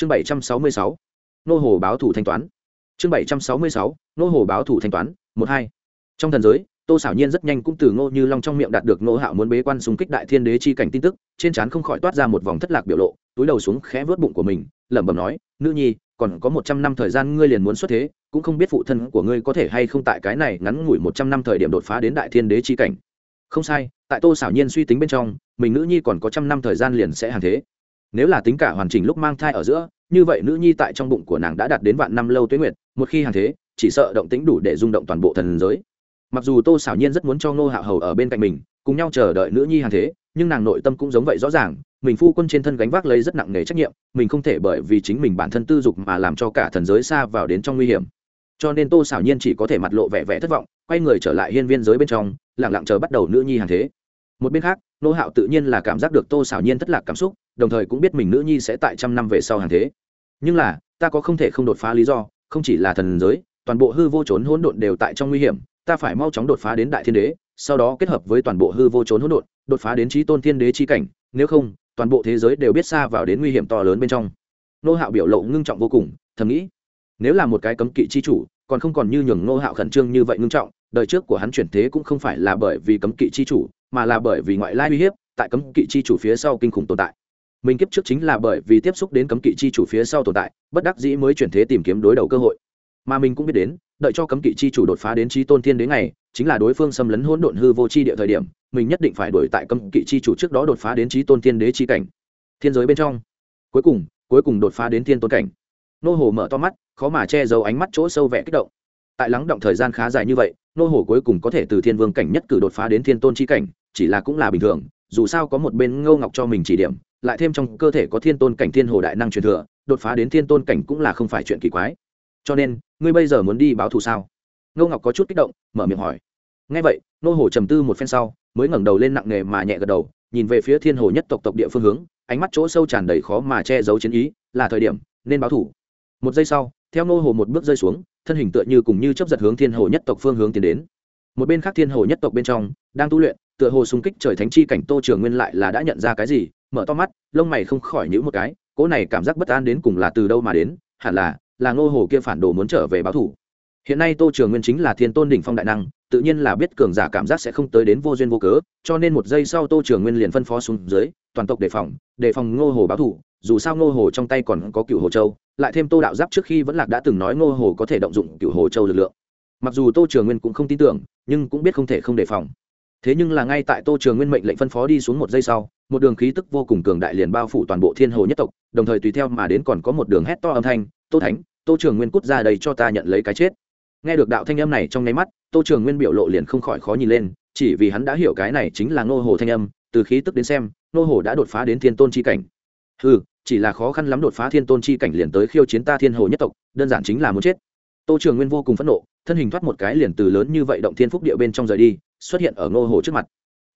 chương bảy trăm sáu mươi sáu, nô hồ báo thủ thanh toán. Chương bảy trăm sáu mươi sáu, nô hồ báo thủ thanh toán, một hai. Trong thần giới, tô xảo nhiên rất nhanh cũng từ ngô như long trong miệng đạt được ngô hạo muốn bế quan xung kích đại thiên đế chi cảnh tin tức, trên trán không khỏi toát ra một vòng thất lạc biểu lộ, túi đầu xuống khẽ vớt bụng của mình, lẩm bẩm nói, nữ nhi, còn có một trăm năm thời gian ngươi liền muốn xuất thế, cũng không biết phụ thân của ngươi có thể hay không tại cái này ngắn ngủi một trăm năm thời điểm đột phá đến đại thiên đế chi cảnh. Không sai, tại tô xảo nhiên suy tính bên trong, mình nữ nhi còn có trăm năm thời gian liền sẽ hàng thế nếu là tính cả hoàn chỉnh lúc mang thai ở giữa, như vậy nữ nhi tại trong bụng của nàng đã đạt đến vạn năm lâu tuế nguyệt, một khi hàng thế, chỉ sợ động tính đủ để rung động toàn bộ thần giới. Mặc dù tô xảo nhiên rất muốn cho ngô hạo hầu ở bên cạnh mình, cùng nhau chờ đợi nữ nhi hàng thế, nhưng nàng nội tâm cũng giống vậy rõ ràng, mình phu quân trên thân gánh vác lấy rất nặng nề trách nhiệm, mình không thể bởi vì chính mình bản thân tư dục mà làm cho cả thần giới xa vào đến trong nguy hiểm. Cho nên tô xảo nhiên chỉ có thể mặt lộ vẻ vẻ thất vọng, quay người trở lại hiên viên giới bên trong lẳng lặng chờ bắt đầu nữ nhi hàng thế. Một bên khác nô hạo tự nhiên là cảm giác được tô xảo nhiên thất lạc cảm xúc đồng thời cũng biết mình nữ nhi sẽ tại trăm năm về sau hàng thế. Nhưng là, ta có không thể không đột phá lý do, không chỉ là thần giới, toàn bộ hư vô trốn hỗn độn đều tại trong nguy hiểm, ta phải mau chóng đột phá đến đại thiên đế, sau đó kết hợp với toàn bộ hư vô trốn hỗn độn, đột phá đến trí tôn thiên đế chi cảnh, nếu không, toàn bộ thế giới đều biết xa vào đến nguy hiểm to lớn bên trong. Nô hạo biểu lộ ngưng trọng vô cùng, thầm nghĩ, nếu là một cái cấm kỵ chi chủ, còn không còn như nhường nô hạo khẩn trương như vậy ngưng trọng, đời trước của hắn chuyển thế cũng không phải là bởi vì cấm kỵ chi chủ, mà là bởi vì ngoại lai uy hiếp, tại cấm kỵ chi chủ phía sau kinh khủng tồn tại mình kiếp trước chính là bởi vì tiếp xúc đến cấm kỵ chi chủ phía sau tồn tại, bất đắc dĩ mới chuyển thế tìm kiếm đối đầu cơ hội. Mà mình cũng biết đến, đợi cho cấm kỵ chi chủ đột phá đến trí tôn thiên đến ngày, chính là đối phương xâm lấn hỗn độn hư vô chi địa thời điểm, mình nhất định phải đổi tại cấm kỵ chi chủ trước đó đột phá đến trí tôn thiên đế chi cảnh. Thiên giới bên trong, cuối cùng cuối cùng đột phá đến thiên tôn cảnh. Nô hồ mở to mắt, khó mà che giấu ánh mắt chỗ sâu vẻ kích động. Tại lắng động thời gian khá dài như vậy, nô hồ cuối cùng có thể từ thiên vương cảnh nhất cử đột phá đến thiên tôn chi cảnh, chỉ là cũng là bình thường, dù sao có một bên ngô ngọc cho mình chỉ điểm lại thêm trong cơ thể có thiên tôn cảnh thiên hồ đại năng truyền thừa, đột phá đến thiên tôn cảnh cũng là không phải chuyện kỳ quái. Cho nên, ngươi bây giờ muốn đi báo thù sao? Ngô ngọc có chút kích động, mở miệng hỏi. Ngay vậy, nô hồ trầm tư một phen sau, mới ngẩng đầu lên nặng nề mà nhẹ gật đầu, nhìn về phía thiên hồ nhất tộc tộc địa phương hướng, ánh mắt chỗ sâu tràn đầy khó mà che giấu chiến ý, là thời điểm, nên báo thủ một giây sau, theo nô hồ một bước rơi xuống, thân hình tựa như cùng như chấp giật hướng thiên hồ nhất tộc phương hướng tiến đến. Một bên khác thiên hồ nhất tộc bên trong, đang tu luyện, tựa hồ xung kích trời thánh chi cảnh tô trường nguyên lại là đã nhận ra cái gì mở to mắt, lông mày không khỏi nhữ một cái, cỗ này cảm giác bất an đến cùng là từ đâu mà đến, hẳn là là ngô hồ kia phản đồ muốn trở về báo thủ. Hiện nay tô trường nguyên chính là thiên tôn đỉnh phong đại năng, tự nhiên là biết cường giả cảm giác sẽ không tới đến vô duyên vô cớ, cho nên một giây sau tô trường nguyên liền phân phó xuống dưới, toàn tộc đề phòng đề phòng ngô hồ báo thủ, dù sao ngô hồ trong tay còn có cựu hồ châu, lại thêm tô đạo giáp trước khi vẫn lạc đã từng nói ngô hồ có thể động dụng cựu hồ châu lực lượng. Mặc dù tô trường nguyên cũng không tin tưởng, nhưng cũng biết không thể không đề phòng thế nhưng là ngay tại tô trường nguyên mệnh lệnh phân phó đi xuống một giây sau, một đường khí tức vô cùng cường đại liền bao phủ toàn bộ thiên hồ nhất tộc, đồng thời tùy theo mà đến còn có một đường hét to âm thanh, tô thánh, tô trường nguyên cút ra đây cho ta nhận lấy cái chết. Nghe được đạo thanh âm này trong nháy mắt, tô trường nguyên biểu lộ liền không khỏi khó nhìn lên, chỉ vì hắn đã hiểu cái này chính là ngô hồ thanh âm, từ khí tức đến xem, ngô hồ đã đột phá đến thiên tôn chi cảnh. Ừ chỉ là khó khăn lắm đột phá thiên tôn chi cảnh liền tới khiêu chiến ta thiên hồ nhất tộc, đơn giản chính là muốn chết. Tô trường nguyên vô cùng phẫn nộ, thân hình thoát một cái liền từ lớn như vậy động thiên phúc địa bên trong rời đi xuất hiện ở ngô hồ trước mặt.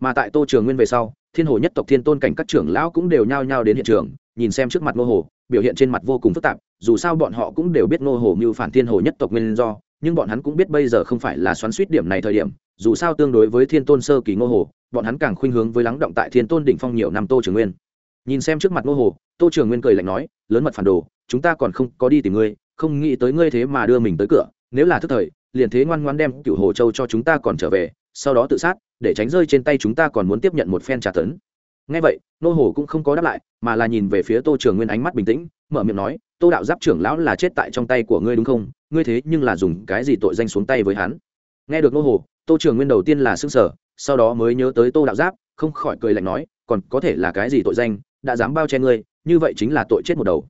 Mà tại tô trường nguyên về sau, thiên hồ nhất tộc thiên tôn cảnh các trưởng lão cũng đều nhao nhao đến hiện trường, nhìn xem trước mặt ngô hồ, biểu hiện trên mặt vô cùng phức tạp, dù sao bọn họ cũng đều biết ngô hồ mưu phản thiên hồ nhất tộc nguyên do, nhưng bọn hắn cũng biết bây giờ không phải là xoắn suýt điểm này thời điểm, dù sao tương đối với thiên tôn sơ kỳ ngô hồ, bọn hắn càng khuynh hướng với lắng động tại thiên tôn đỉnh phong nhiều năm tô trường nguyên. Nhìn xem trước mặt ngô hồ, tô trường nguyên cười lạnh nói, lớn mật phản đồ, chúng ta còn không có đi tìm ngươi, không nghĩ tới ngươi thế mà đưa mình tới cửa, nếu là thức thời, liền thế ngoan ngoan đem cựu hồ châu cho chúng ta còn trở về sau đó tự sát, để tránh rơi trên tay chúng ta còn muốn tiếp nhận một phen trả tấn. Ngay vậy, nô hồ cũng không có đáp lại, mà là nhìn về phía tô trường nguyên ánh mắt bình tĩnh, mở miệng nói, tô đạo giáp trưởng lão là chết tại trong tay của ngươi đúng không? Ngươi thế nhưng là dùng cái gì tội danh xuống tay với hắn? Nghe được nô hồ, tô trường nguyên đầu tiên là xương sở sau đó mới nhớ tới tô đạo giáp, không khỏi cười lạnh nói, còn có thể là cái gì tội danh, đã dám bao che ngươi, như vậy chính là tội chết một đầu.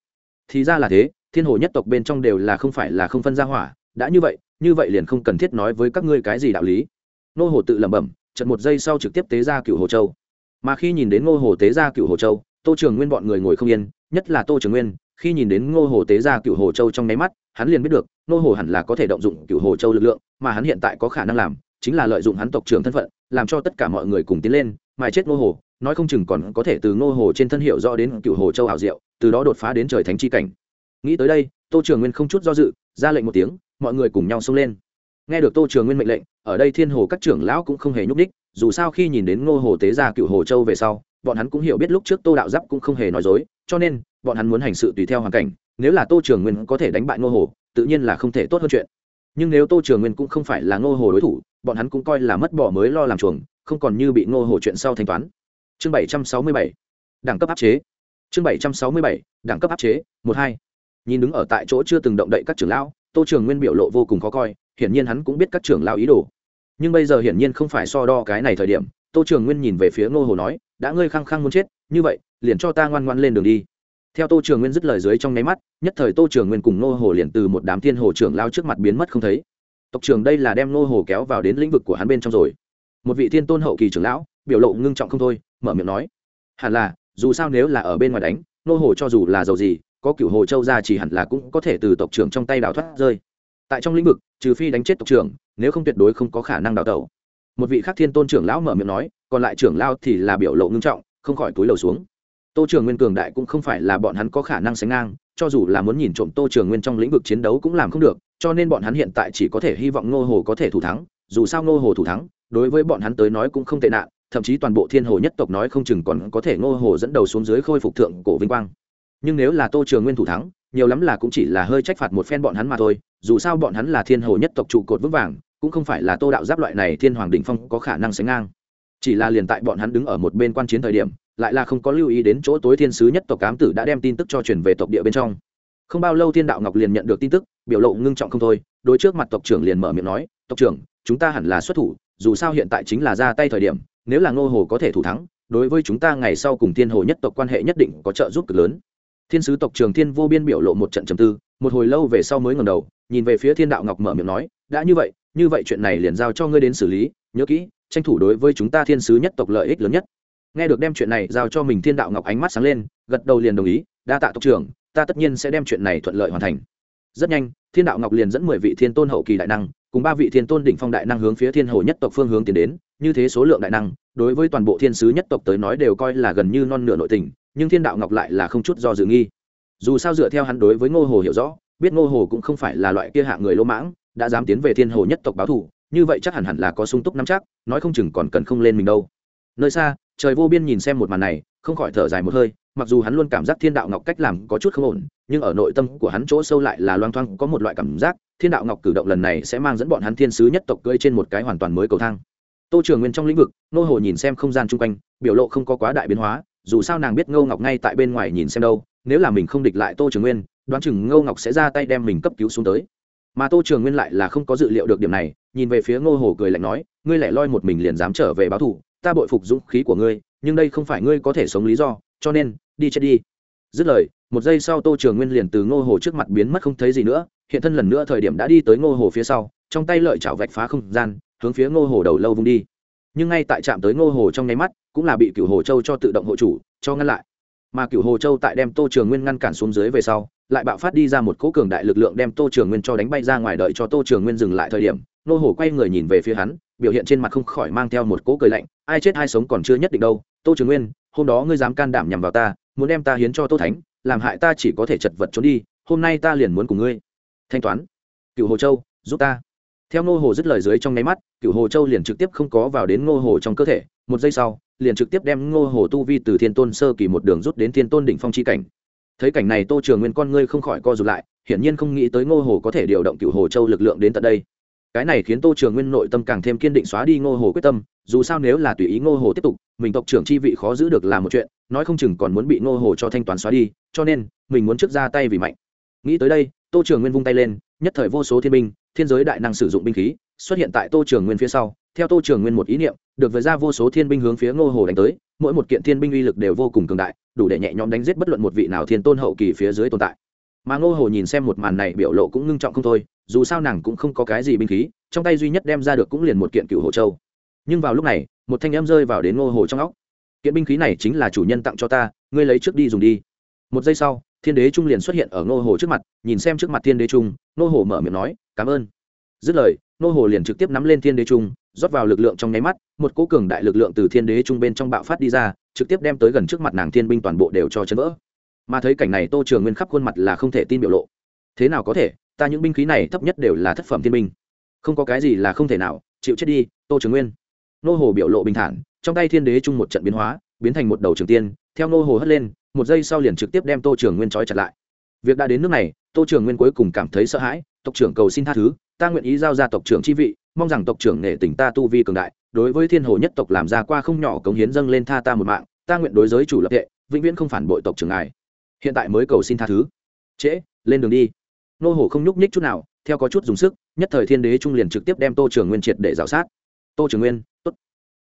Thì ra là thế, thiên hồ nhất tộc bên trong đều là không phải là không phân ra hỏa, đã như vậy như vậy liền không cần thiết nói với các ngươi cái gì đạo lý nô hồ tự lẩm bẩm chật một giây sau trực tiếp tế ra cựu hồ châu. Mà khi nhìn đến ngô hồ tế ra cựu hồ châu, tô trường nguyên bọn người ngồi không yên, nhất là tô trường nguyên, khi nhìn đến ngô hồ tế ra cựu hồ châu trong nháy mắt, hắn liền biết được, ngô hồ hẳn là có thể động dụng cựu hồ châu lực lượng, mà hắn hiện tại có khả năng làm, chính là lợi dụng hắn tộc trưởng thân phận, làm cho tất cả mọi người cùng tiến lên mà chết ngô hồ, nói không chừng còn có thể từ ngô hồ trên thân hiệu do đến cựu hồ châu hảo diệu, từ đó đột phá đến trời thánh chi cảnh. Nghĩ tới đây, tô trường nguyên không chút do dự, ra lệnh một tiếng, mọi người cùng nhau xông lên nghe được tô trường nguyên mệnh lệnh, ở đây thiên hồ các trưởng lão cũng không hề nhúc ních dù sao khi nhìn đến ngô hồ tế gia cựu hồ châu về sau, bọn hắn cũng hiểu biết lúc trước tô đạo giáp cũng không hề nói dối, cho nên, bọn hắn muốn hành sự tùy theo hoàn cảnh, nếu là tô trường nguyên có thể đánh bại ngô hồ, tự nhiên là không thể tốt hơn chuyện. Nhưng nếu tô trường nguyên cũng không phải là ngô hồ đối thủ, bọn hắn cũng coi là mất bỏ mới lo làm chuồng, không còn như bị ngô hồ chuyện sau thanh toán. Chương bảy trăm sáu mươi bảy, đẳng cấp áp chế. Chương bảy trăm sáu mươi bảy, đẳng cấp áp chế, một hai nhìn đứng ở tại chỗ chưa từng động đậy các trưởng lão, tô trường nguyên biểu lộ vô cùng khó coi, hiển nhiên hắn cũng biết các trưởng lão ý đồ. Nhưng bây giờ hiển nhiên không phải so đo cái này thời điểm, tô trường nguyên nhìn về phía ngô hồ nói, đã ngươi khăng khăng muốn chết, như vậy, liền cho ta ngoan ngoan lên đường đi. Theo tô trường nguyên dứt lời dưới trong nháy mắt, nhất thời tô trường nguyên cùng ngô hồ liền từ một đám thiên hồ trưởng lao trước mặt biến mất không thấy. Tộc trường đây là đem ngô hồ kéo vào đến lĩnh vực của hắn bên trong rồi. Một vị thiên tôn hậu kỳ trưởng lão, biểu lộ ngưng trọng không thôi, mở miệng nói, hẳn là, dù sao nếu là ở bên ngoài đánh, ngô hồ cho dù là giàu gì có cựu hồ châu ra chỉ hẳn là cũng có thể từ tộc trưởng trong tay đào thoát rơi. Tại trong lĩnh vực, trừ phi đánh chết tộc trưởng, nếu không tuyệt đối không có khả năng đào tẩu. Một vị khác thiên tôn trưởng lão mở miệng nói, còn lại trưởng lao thì là biểu lộ ngưng trọng, không khỏi túi lầu xuống. Tô trường nguyên cường đại cũng không phải là bọn hắn có khả năng sánh ngang, cho dù là muốn nhìn trộm tô trường nguyên trong lĩnh vực chiến đấu cũng làm không được, cho nên bọn hắn hiện tại chỉ có thể hy vọng ngô hồ có thể thủ thắng, dù sao ngô hồ thủ thắng, đối với bọn hắn tới nói cũng không tệ nạn, thậm chí toàn bộ thiên hồ nhất tộc nói không chừng còn có thể ngô hồ dẫn đầu xuống dưới khôi phục thượng cổ vinh quang nhưng nếu là tô trường nguyên thủ thắng, nhiều lắm là cũng chỉ là hơi trách phạt một phen bọn hắn mà thôi, dù sao bọn hắn là thiên hồ nhất tộc trụ cột vững vàng, cũng không phải là tô đạo giáp loại này thiên hoàng đình phong có khả năng sánh ngang. Chỉ là liền tại bọn hắn đứng ở một bên quan chiến thời điểm, lại là không có lưu ý đến chỗ tối thiên sứ nhất tộc cám tử đã đem tin tức cho truyền về tộc địa bên trong. Không bao lâu thiên đạo ngọc liền nhận được tin tức, biểu lộ ngưng trọng không thôi, đối trước mặt tộc trưởng liền mở miệng nói, tộc trưởng, chúng ta hẳn là xuất thủ, dù sao hiện tại chính là ra tay thời điểm, nếu là ngô hồ có thể thủ thắng, đối với chúng ta ngày sau cùng thiên hồ nhất tộc quan hệ nhất định có trợ giúp cực lớn thiên sứ tộc trường thiên vô biên biểu lộ một trận trầm tư, một hồi lâu về sau mới ngầm đầu, nhìn về phía thiên đạo ngọc mở miệng nói, đã như vậy như vậy chuyện này liền giao cho ngươi đến xử lý, nhớ kỹ, tranh thủ đối với chúng ta thiên sứ nhất tộc lợi ích lớn nhất. Nghe được đem chuyện này giao cho mình thiên đạo ngọc ánh mắt sáng lên, gật đầu liền đồng ý, đa tạ tộc trưởng, ta tất nhiên sẽ đem chuyện này thuận lợi hoàn thành. Rất nhanh, thiên đạo ngọc liền dẫn mười vị thiên tôn hậu kỳ đại năng, cùng ba vị thiên tôn đỉnh phong đại năng hướng phía thiên hồ nhất tộc phương hướng tiến đến, như thế số lượng đại năng, đối với toàn bộ thiên sứ nhất tộc tới nói đều coi là gần như non nửa nội tình nhưng thiên đạo ngọc lại là không chút do dự nghi. Dù sao dựa theo hắn đối với ngô hồ hiểu rõ, biết ngô hồ cũng không phải là loại kia hạ người lỗ mãng, đã dám tiến về thiên hồ nhất tộc báo thù, như vậy chắc hẳn hẳn là có sung túc nắm chắc, nói không chừng còn cần không lên mình đâu. Nơi xa, trời vô biên nhìn xem một màn này, không khỏi thở dài một hơi, mặc dù hắn luôn cảm giác thiên đạo ngọc cách làm có chút không ổn, nhưng ở nội tâm của hắn chỗ sâu lại là loang thoang có một loại cảm giác, thiên đạo ngọc cử động lần này sẽ mang dẫn bọn hắn thiên sứ nhất tộc cưỡi trên một cái hoàn toàn mới cầu thang. Tô trường nguyên trong lĩnh vực nô hồ nhìn xem không gian chung quanh, biểu lộ không có quá đại biến hóa dù sao nàng biết ngô ngọc ngay tại bên ngoài nhìn xem đâu, nếu là mình không địch lại tô trường nguyên, đoán chừng ngô ngọc sẽ ra tay đem mình cấp cứu xuống tới. Mà tô trường nguyên lại là không có dự liệu được điểm này, nhìn về phía ngô hồ cười lạnh nói, ngươi lẻ loi một mình liền dám trở về báo thù, ta bội phục dũng khí của ngươi, nhưng đây không phải ngươi có thể sống lý do, cho nên, đi chết đi. Dứt lời, một giây sau tô trường nguyên liền từ ngô hồ trước mặt biến mất không thấy gì nữa, hiện thân lần nữa thời điểm đã đi tới ngô hồ phía sau, trong tay lợi chảo vạch phá không gian, hướng phía ngô hồ đầu lâu vung đi nhưng ngay tại trạm tới ngô hồ trong nháy mắt, cũng là bị cựu hồ châu cho tự động hộ chủ, cho ngăn lại. Mà cựu hồ châu tại đem tô trường nguyên ngăn cản xuống dưới về sau, lại bạo phát đi ra một cỗ cường đại lực lượng đem tô trường nguyên cho đánh bay ra ngoài đợi cho tô trường nguyên dừng lại thời điểm, Ngô hồ quay người nhìn về phía hắn, biểu hiện trên mặt không khỏi mang theo một cỗ cười lạnh, ai chết ai sống còn chưa nhất định đâu, tô trường nguyên, hôm đó ngươi dám can đảm nhằm vào ta, muốn đem ta hiến cho tô thánh, làm hại ta chỉ có thể chật vật trốn đi, hôm nay ta liền muốn cùng ngươi thanh toán. Cựu hồ châu, giúp ta theo Ngô hồ dứt lời dưới trong nháy mắt cựu hồ châu liền trực tiếp không có vào đến Ngô hồ trong cơ thể, một giây sau, liền trực tiếp đem ngô hồ tu vi từ thiên tôn sơ kỳ một đường rút đến thiên tôn đỉnh phong chi cảnh. Thấy cảnh này tô trường nguyên con ngươi không khỏi co rụt lại, hiển nhiên không nghĩ tới ngô hồ có thể điều động cựu hồ châu lực lượng đến tận đây. Cái này khiến tô trường nguyên nội tâm càng thêm kiên định xóa đi ngô hồ quyết tâm, dù sao nếu là tùy ý ngô hồ tiếp tục, mình tộc trưởng chi vị khó giữ được là một chuyện, nói không chừng còn muốn bị ngô hồ cho thanh toán xóa đi, cho nên, mình muốn trước ra tay vì mạnh. Nghĩ tới đây, tô trường nguyên vung tay lên, nhất thời vô số thiên binh thiên giới đại năng sử dụng binh khí, xuất hiện tại tô trường nguyên phía sau. Theo tô trường nguyên một ý niệm, được vời ra vô số thiên binh hướng phía ngô hồ đánh tới, mỗi một kiện thiên binh uy lực đều vô cùng cường đại, đủ để nhẹ nhõm đánh giết bất luận một vị nào thiên tôn hậu kỳ phía dưới tồn tại. Mà ngô hồ nhìn xem một màn này biểu lộ cũng ngưng trọng không thôi, dù sao nàng cũng không có cái gì binh khí, trong tay duy nhất đem ra được cũng liền một kiện cựu hồ châu. Nhưng vào lúc này, một thanh em rơi vào đến ngô hồ trong óc. Kiện binh khí này chính là chủ nhân tặng cho ta, ngươi lấy trước đi dùng đi. Một giây sau, thiên đế trung liền xuất hiện ở ngô hồ trước mặt, nhìn xem trước mặt thiên đế trung, ngô hồ mở miệng nói cảm ơn. Dứt lời, nô hồ liền trực tiếp nắm lên thiên đế trung, rót vào lực lượng trong nháy mắt, một cỗ cường đại lực lượng từ thiên đế trung bên trong bạo phát đi ra, trực tiếp đem tới gần trước mặt nàng thiên binh toàn bộ đều cho chấn vỡ. Mà thấy cảnh này tô trường nguyên khắp khuôn mặt là không thể tin biểu lộ. Thế nào có thể, ta những binh khí này thấp nhất đều là thất phẩm thiên binh. Không có cái gì là không thể nào, chịu chết đi, tô trường nguyên. Nô hồ biểu lộ bình thản, trong tay thiên đế trung một trận biến hóa, biến thành một đầu trường tiên, theo nô hồ hất lên, một giây sau liền trực tiếp đem tô trường nguyên trói chặt lại. Việc đã đến nước này, tô trường nguyên cuối cùng cảm thấy sợ hãi tộc trưởng cầu xin tha thứ, ta nguyện ý giao ra tộc trưởng chi vị, mong rằng tộc trưởng nể tình ta tu vi cường đại, đối với thiên hồ nhất tộc làm ra qua không nhỏ cống hiến dâng lên tha ta một mạng, ta nguyện đối giới chủ lập hệ, vĩnh viễn không phản bội tộc trưởng ngài. Hiện tại mới cầu xin tha thứ. Trễ, lên đường đi. Nô hổ không nhúc nhích chút nào, theo có chút dùng sức, nhất thời thiên đế trung liền trực tiếp đem tô trường nguyên triệt để g i o sát. Tô trường nguyên, tốt.